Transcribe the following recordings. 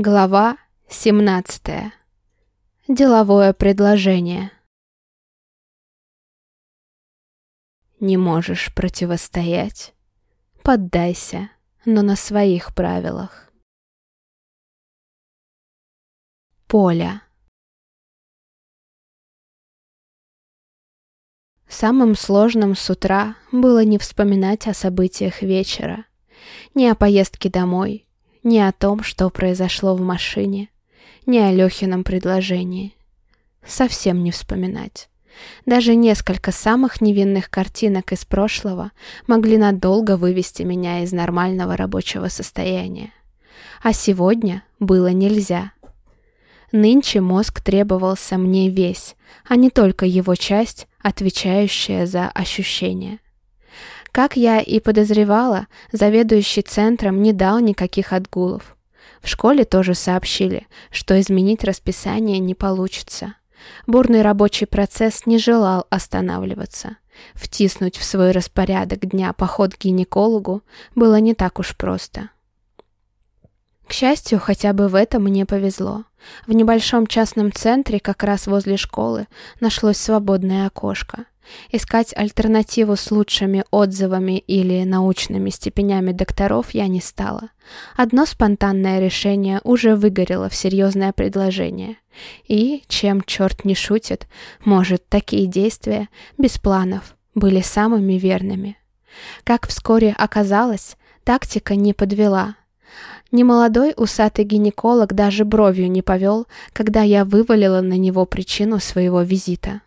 Глава 17. Деловое предложение. Не можешь противостоять? Поддайся, но на своих правилах. Поля. Самым сложным с утра было не вспоминать о событиях вечера, не о поездке домой, ни о том, что произошло в машине, ни о Лехином предложении. Совсем не вспоминать. Даже несколько самых невинных картинок из прошлого могли надолго вывести меня из нормального рабочего состояния. А сегодня было нельзя. Нынче мозг требовался мне весь, а не только его часть, отвечающая за ощущения. Как я и подозревала, заведующий центром не дал никаких отгулов. В школе тоже сообщили, что изменить расписание не получится. Бурный рабочий процесс не желал останавливаться. Втиснуть в свой распорядок дня поход к гинекологу было не так уж просто. К счастью, хотя бы в этом мне повезло. В небольшом частном центре, как раз возле школы, нашлось свободное окошко. Искать альтернативу с лучшими отзывами или научными степенями докторов я не стала. Одно спонтанное решение уже выгорело в серьезное предложение. И, чем черт не шутит, может, такие действия, без планов, были самыми верными. Как вскоре оказалось, тактика не подвела. Немолодой усатый гинеколог даже бровью не повел, когда я вывалила на него причину своего визита.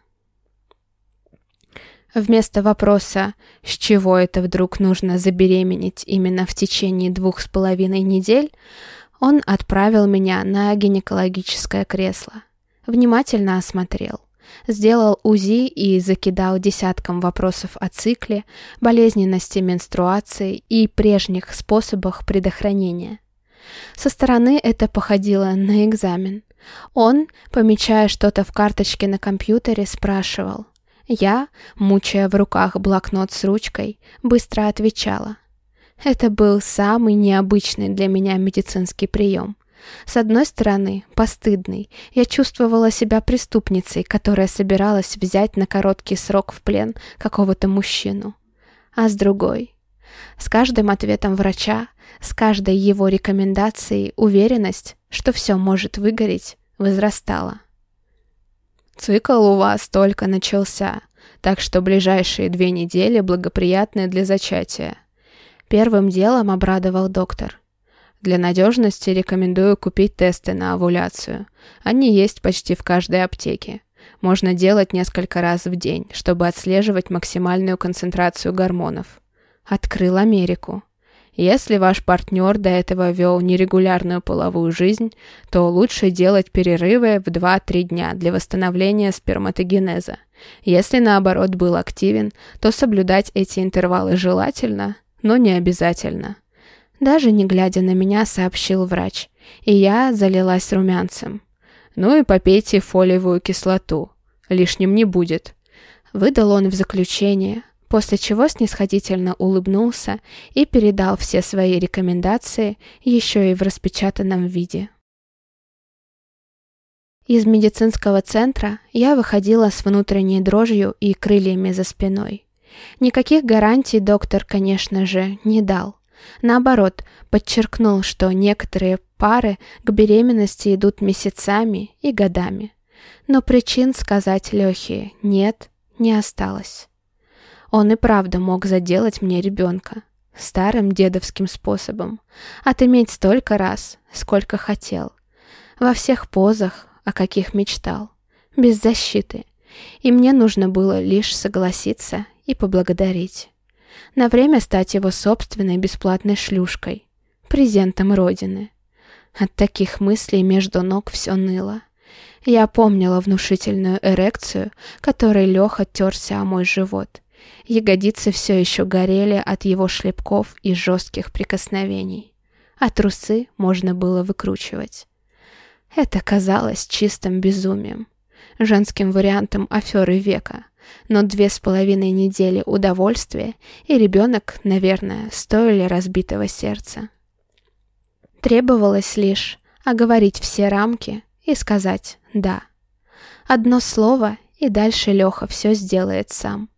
Вместо вопроса «с чего это вдруг нужно забеременеть именно в течение двух с половиной недель», он отправил меня на гинекологическое кресло. Внимательно осмотрел. Сделал УЗИ и закидал десятком вопросов о цикле, болезненности менструации и прежних способах предохранения. Со стороны это походило на экзамен. Он, помечая что-то в карточке на компьютере, спрашивал, я, мучая в руках блокнот с ручкой, быстро отвечала. Это был самый необычный для меня медицинский прием. С одной стороны, постыдный, я чувствовала себя преступницей, которая собиралась взять на короткий срок в плен какого-то мужчину. А с другой, с каждым ответом врача, с каждой его рекомендацией уверенность, что все может выгореть, возрастала. Цикл у вас только начался, так что ближайшие две недели благоприятны для зачатия. Первым делом обрадовал доктор. Для надежности рекомендую купить тесты на овуляцию. Они есть почти в каждой аптеке. Можно делать несколько раз в день, чтобы отслеживать максимальную концентрацию гормонов. Открыл Америку. Если ваш партнер до этого вел нерегулярную половую жизнь, то лучше делать перерывы в 2-3 дня для восстановления сперматогенеза. Если наоборот был активен, то соблюдать эти интервалы желательно, но не обязательно. Даже не глядя на меня, сообщил врач, и я залилась румянцем. Ну и попейте фолиевую кислоту, лишним не будет. Выдал он в заключение, после чего снисходительно улыбнулся и передал все свои рекомендации еще и в распечатанном виде. Из медицинского центра я выходила с внутренней дрожью и крыльями за спиной. Никаких гарантий доктор, конечно же, не дал. Наоборот, подчеркнул, что некоторые пары к беременности идут месяцами и годами. Но причин сказать Лехе «нет» не осталось. Он и правда мог заделать мне ребенка. Старым дедовским способом. Отыметь столько раз, сколько хотел. Во всех позах, о каких мечтал. Без защиты. И мне нужно было лишь согласиться и поблагодарить. На время стать его собственной бесплатной шлюшкой. Презентом Родины. От таких мыслей между ног все ныло. Я помнила внушительную эрекцию, которой Леха терся о мой живот, Ягодицы все еще горели от его шлепков и жестких прикосновений, а трусы можно было выкручивать. Это казалось чистым безумием, женским вариантом аферы века, но две с половиной недели удовольствия, и ребенок, наверное, стоили разбитого сердца. Требовалось лишь оговорить все рамки и сказать «да». Одно слово, и дальше Леха все сделает сам.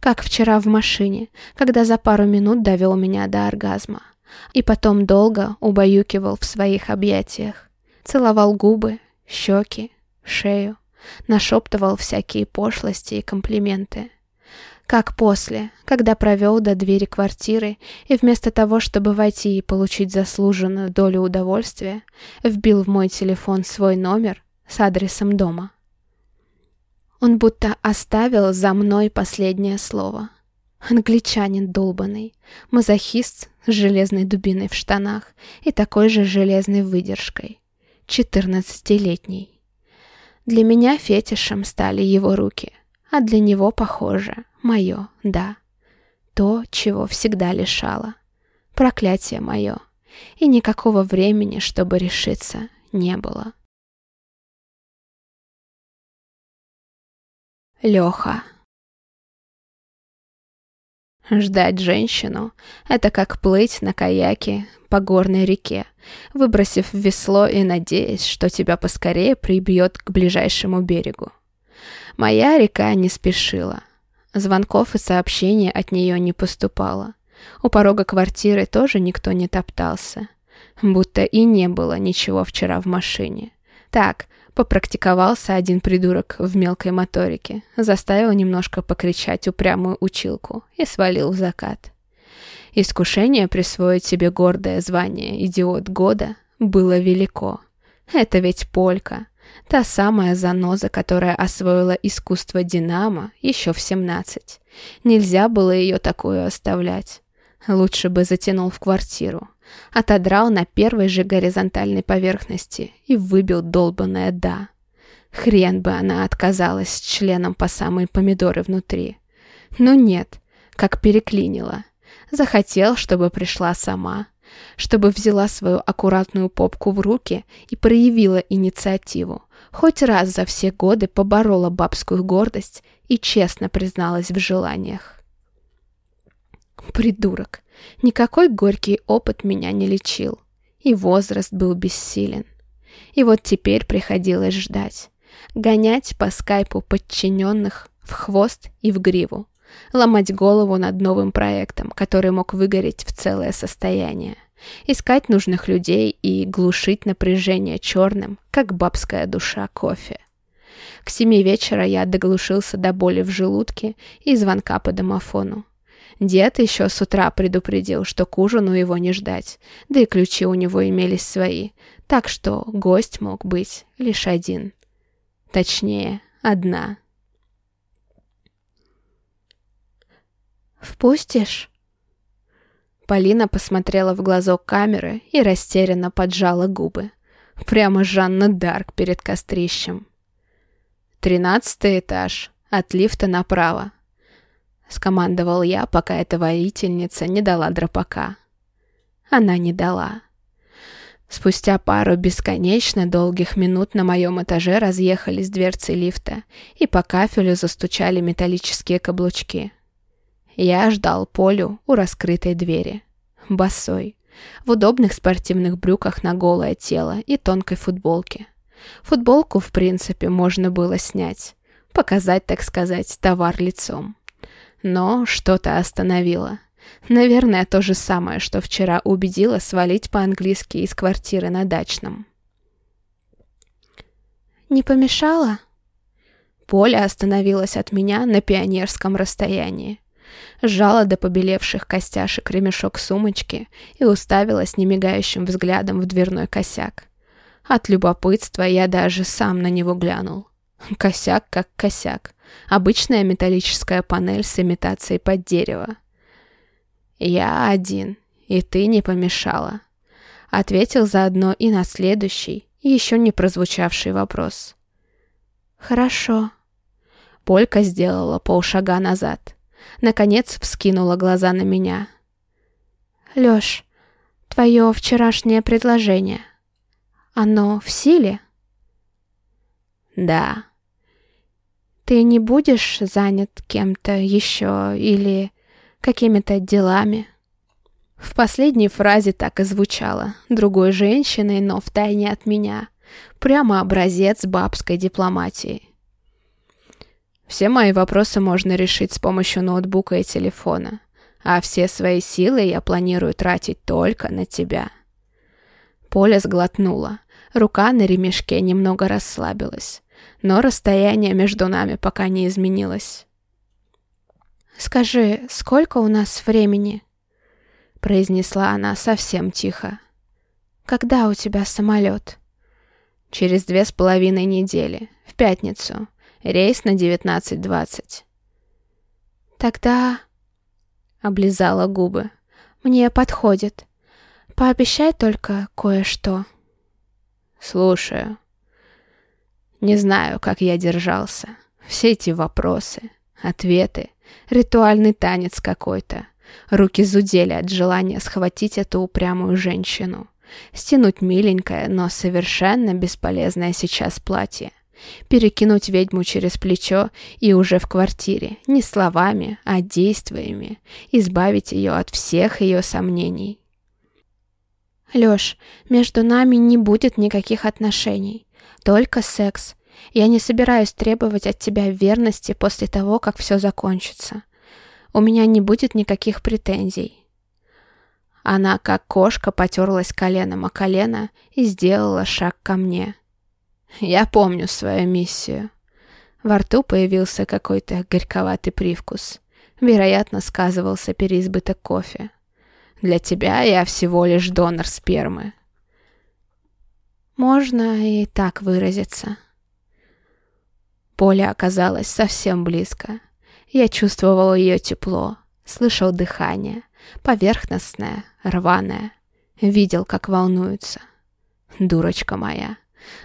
Как вчера в машине, когда за пару минут довел меня до оргазма. И потом долго убаюкивал в своих объятиях. Целовал губы, щеки, шею. Нашептывал всякие пошлости и комплименты. Как после, когда провел до двери квартиры и вместо того, чтобы войти и получить заслуженную долю удовольствия, вбил в мой телефон свой номер с адресом дома. Он будто оставил за мной последнее слово. Англичанин долбанный, мазохист с железной дубиной в штанах и такой же железной выдержкой. Четырнадцатилетний. Для меня фетишем стали его руки, а для него, похоже, мое, да. То, чего всегда лишало. Проклятие мое. И никакого времени, чтобы решиться, не было. Леха. Ждать женщину — это как плыть на каяке по горной реке, выбросив весло и надеясь, что тебя поскорее прибьет к ближайшему берегу. Моя река не спешила. Звонков и сообщений от нее не поступало. У порога квартиры тоже никто не топтался. Будто и не было ничего вчера в машине. Так, Попрактиковался один придурок в мелкой моторике, заставил немножко покричать упрямую училку и свалил в закат. Искушение присвоить себе гордое звание «Идиот года» было велико. Это ведь Полька, та самая заноза, которая освоила искусство Динамо еще в 17. Нельзя было ее такую оставлять. Лучше бы затянул в квартиру отодрал на первой же горизонтальной поверхности и выбил долбанное «да». Хрен бы она отказалась с членом по самые помидоры внутри. Но нет, как переклинила. Захотел, чтобы пришла сама, чтобы взяла свою аккуратную попку в руки и проявила инициативу. Хоть раз за все годы поборола бабскую гордость и честно призналась в желаниях. Придурок. Никакой горький опыт меня не лечил. И возраст был бессилен. И вот теперь приходилось ждать. Гонять по скайпу подчиненных в хвост и в гриву. Ломать голову над новым проектом, который мог выгореть в целое состояние. Искать нужных людей и глушить напряжение черным, как бабская душа кофе. К семи вечера я доглушился до боли в желудке и звонка по домофону. Дед еще с утра предупредил, что к ужину его не ждать, да и ключи у него имелись свои, так что гость мог быть лишь один. Точнее, одна. «Впустишь?» Полина посмотрела в глазок камеры и растерянно поджала губы. Прямо Жанна Дарк перед кострищем. «Тринадцатый этаж, от лифта направо», скомандовал я, пока эта воительница не дала дропака. Она не дала. Спустя пару бесконечно долгих минут на моем этаже разъехались дверцы лифта, и по кафелю застучали металлические каблучки. Я ждал Полю у раскрытой двери. Босой. В удобных спортивных брюках на голое тело и тонкой футболке. Футболку, в принципе, можно было снять. Показать, так сказать, товар лицом. Но что-то остановило. Наверное, то же самое, что вчера убедило свалить по-английски из квартиры на дачном. «Не помешало?» Поля остановилась от меня на пионерском расстоянии. Сжала до побелевших костяшек ремешок сумочки и уставилась немигающим взглядом в дверной косяк. От любопытства я даже сам на него глянул. Косяк как косяк. Обычная металлическая панель с имитацией под дерево. «Я один, и ты не помешала», — ответил заодно и на следующий, еще не прозвучавший вопрос. «Хорошо». Полька сделала полшага назад. Наконец вскинула глаза на меня. «Лёш, твое вчерашнее предложение, оно в силе?» «Да», ты не будешь занят кем-то еще или какими-то делами? В последней фразе так и звучало. Другой женщиной, но втайне от меня. Прямо образец бабской дипломатии. Все мои вопросы можно решить с помощью ноутбука и телефона. А все свои силы я планирую тратить только на тебя. Поля сглотнула. Рука на ремешке немного расслабилась. Но расстояние между нами пока не изменилось. «Скажи, сколько у нас времени?» произнесла она совсем тихо. «Когда у тебя самолет?» «Через две с половиной недели, в пятницу. Рейс на 19.20». «Тогда...» — облизала губы. «Мне подходит. Пообещай только кое-что». «Слушаю». Не знаю, как я держался. Все эти вопросы, ответы, ритуальный танец какой-то. Руки зудели от желания схватить эту упрямую женщину. Стянуть миленькое, но совершенно бесполезное сейчас платье. Перекинуть ведьму через плечо и уже в квартире, не словами, а действиями, избавить ее от всех ее сомнений. «Лёш, между нами не будет никаких отношений. Только секс. Я не собираюсь требовать от тебя верности после того, как все закончится у меня не будет никаких претензий. Она, как кошка, потерлась коленом о колено и сделала шаг ко мне. Я помню свою миссию. Во рту появился какой-то горьковатый привкус. Вероятно, сказывался переизбыток кофе. Для тебя я всего лишь донор спермы. Можно и так выразиться. Поле оказалось совсем близко. Я чувствовал ее тепло, слышал дыхание, поверхностное, рваное. Видел, как волнуется. Дурочка моя.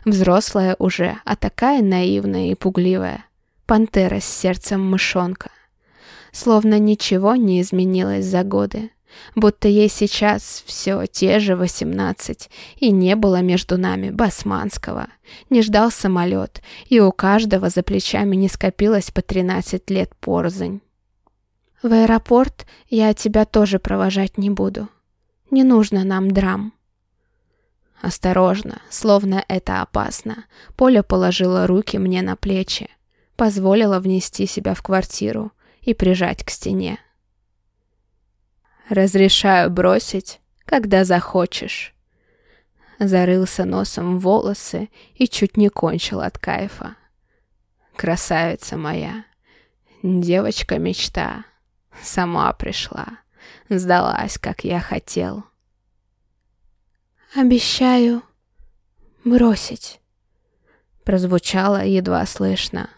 Взрослая уже, а такая наивная и пугливая. Пантера с сердцем мышонка. Словно ничего не изменилось за годы будто ей сейчас все те же восемнадцать, и не было между нами басманского. Не ждал самолет, и у каждого за плечами не скопилось по тринадцать лет порзань. В аэропорт я тебя тоже провожать не буду. Не нужно нам драм. Осторожно, словно это опасно, Поля положила руки мне на плечи, позволила внести себя в квартиру и прижать к стене. Разрешаю бросить, когда захочешь. Зарылся носом в волосы и чуть не кончил от кайфа. Красавица моя, девочка-мечта, сама пришла, сдалась, как я хотел. «Обещаю бросить», — прозвучало едва слышно.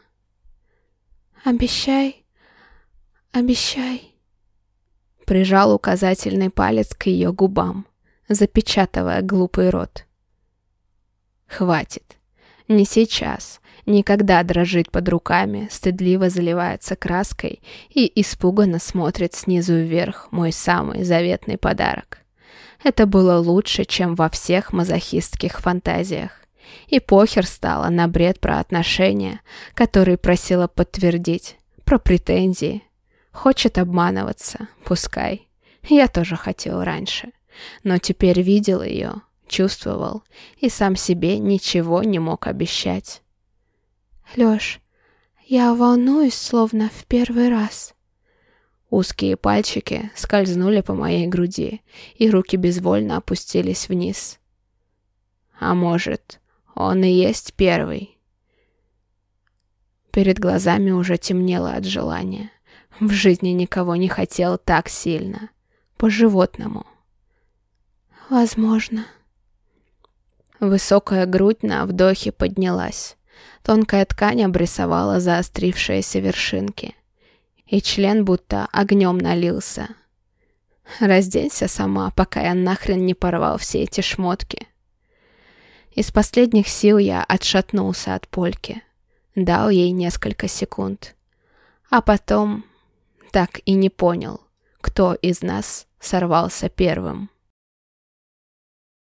«Обещай, обещай» прижал указательный палец к ее губам, запечатывая глупый рот. «Хватит. Не сейчас. Никогда дрожит под руками, стыдливо заливается краской и испуганно смотрит снизу вверх мой самый заветный подарок. Это было лучше, чем во всех мазохистских фантазиях. И похер стало на бред про отношения, который просила подтвердить, про претензии, Хочет обманываться, пускай. Я тоже хотел раньше. Но теперь видел ее, чувствовал, и сам себе ничего не мог обещать. Лёш, я волнуюсь, словно в первый раз. Узкие пальчики скользнули по моей груди, и руки безвольно опустились вниз. А может, он и есть первый? Перед глазами уже темнело от желания. В жизни никого не хотел так сильно. По-животному. Возможно. Высокая грудь на вдохе поднялась. Тонкая ткань обрисовала заострившиеся вершинки. И член будто огнем налился. Разденься сама, пока я нахрен не порвал все эти шмотки. Из последних сил я отшатнулся от польки. Дал ей несколько секунд. А потом так и не понял, кто из нас сорвался первым.